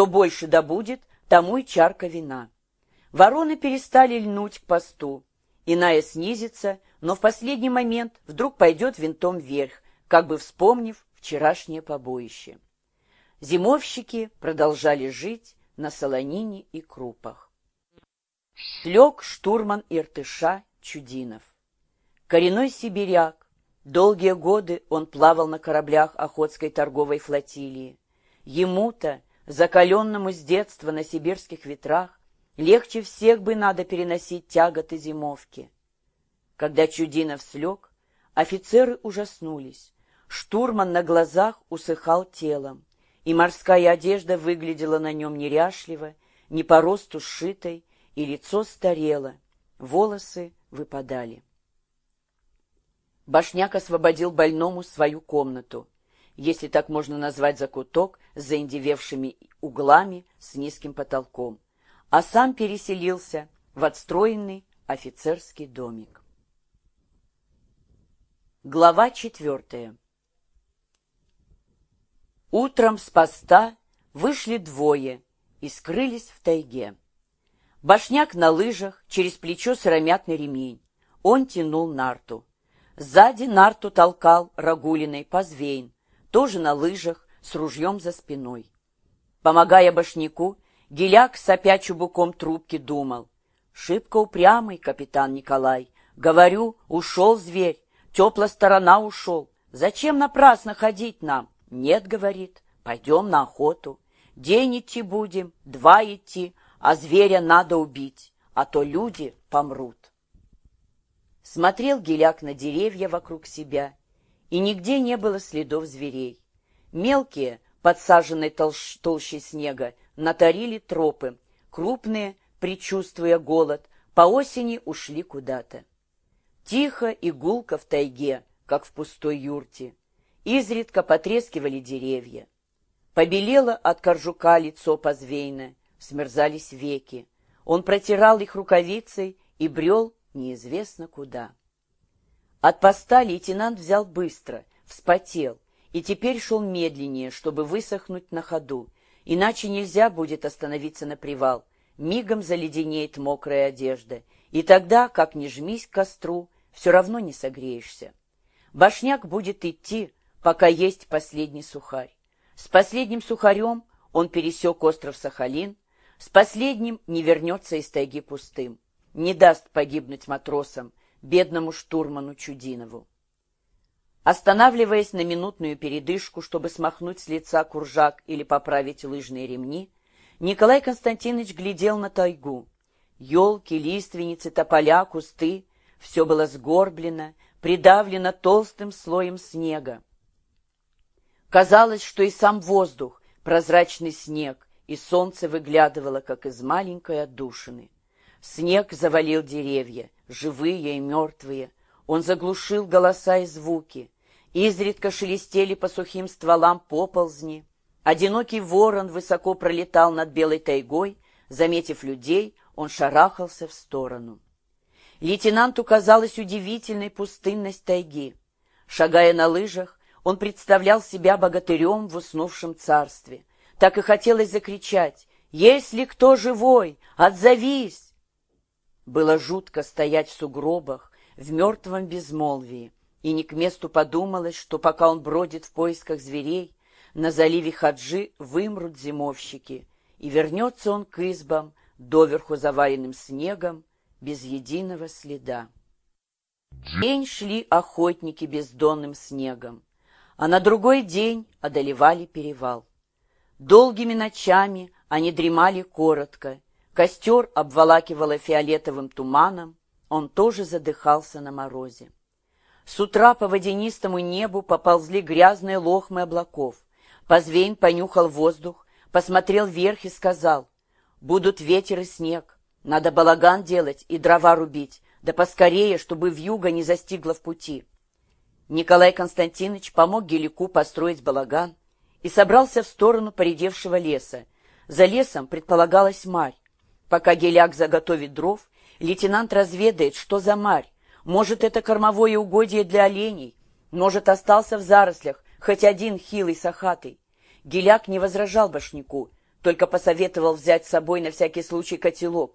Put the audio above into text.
Кто больше добудет, тому и чарка вина. Вороны перестали льнуть к посту. Иная снизится, но в последний момент вдруг пойдет винтом вверх, как бы вспомнив вчерашнее побоище. Зимовщики продолжали жить на солонине и крупах. Лег штурман Иртыша Чудинов. Коренной сибиряк, долгие годы он плавал на кораблях Охотской торговой флотилии. Ему-то, закаленному с детства на сибирских ветрах, легче всех бы надо переносить тяготы зимовки. Когда Чудинов слег, офицеры ужаснулись. Штурман на глазах усыхал телом и морская одежда выглядела на нем неряшливо, не по росту сшитой, и лицо старело, волосы выпадали. Башняк освободил больному свою комнату, если так можно назвать закуток с заиндевевшими углами с низким потолком, а сам переселился в отстроенный офицерский домик. Глава четвертая Утром с поста вышли двое и скрылись в тайге. Башняк на лыжах, через плечо сыромятный ремень. Он тянул нарту. Сзади нарту толкал Рагулиной Позвейн, тоже на лыжах, с ружьем за спиной. Помогая башняку, Геляк, сопя чубуком трубки, думал. Шибко упрямый капитан Николай. Говорю, ушел зверь, тепла сторона ушел. Зачем напрасно ходить нам? Нет, говорит, пойдем на охоту. День идти будем, два идти, а зверя надо убить, а то люди помрут. Смотрел Геляк на деревья вокруг себя, и нигде не было следов зверей. Мелкие, подсаженные толщ толщей снега, натарили тропы, крупные, предчувствуя голод, по осени ушли куда-то. Тихо и гулко в тайге, как в пустой юрте. Изредка потрескивали деревья. Побелело от коржука лицо позвейно, смерзались веки. Он протирал их рукавицей и брел неизвестно куда. От поста лейтенант взял быстро, вспотел, и теперь шел медленнее, чтобы высохнуть на ходу, иначе нельзя будет остановиться на привал. Мигом заледенеет мокрая одежда, и тогда, как ни жмись к костру, все равно не согреешься. Башняк будет идти, пока есть последний сухарь. С последним сухарем он пересек остров Сахалин, с последним не вернется из тайги пустым, не даст погибнуть матросам, бедному штурману Чудинову. Останавливаясь на минутную передышку, чтобы смахнуть с лица куржак или поправить лыжные ремни, Николай Константинович глядел на тайгу. Елки, лиственницы, тополя, кусты — все было сгорблено, придавлено толстым слоем снега. Казалось, что и сам воздух, прозрачный снег, и солнце выглядывало, как из маленькой отдушины. Снег завалил деревья, живые и мертвые. Он заглушил голоса и звуки. Изредка шелестели по сухим стволам поползни. Одинокий ворон высоко пролетал над белой тайгой. Заметив людей, он шарахался в сторону. Лейтенанту казалась удивительной пустынность тайги. Шагая на лыжах, он представлял себя богатырем в уснувшем царстве. Так и хотелось закричать «Если кто живой, отзовись!» Было жутко стоять в сугробах, в мертвом безмолвии, и не к месту подумалось, что пока он бродит в поисках зверей, на заливе Хаджи вымрут зимовщики, и вернется он к избам, доверху заваленным снегом, без единого следа. День шли охотники бездонным снегом а на другой день одолевали перевал. Долгими ночами они дремали коротко, костер обволакивало фиолетовым туманом, он тоже задыхался на морозе. С утра по водянистому небу поползли грязные лохмы облаков. Позвейн понюхал воздух, посмотрел вверх и сказал, «Будут ветер и снег, надо балаган делать и дрова рубить, да поскорее, чтобы вьюга не застигла в пути». Николай Константинович помог Гелику построить балаган и собрался в сторону поредевшего леса. За лесом предполагалась марь. Пока Геляк заготовит дров, лейтенант разведает, что за марь. Может, это кормовое угодье для оленей. Может, остался в зарослях хоть один хилый сахатый. Геляк не возражал башняку. только посоветовал взять с собой на всякий случай котелок.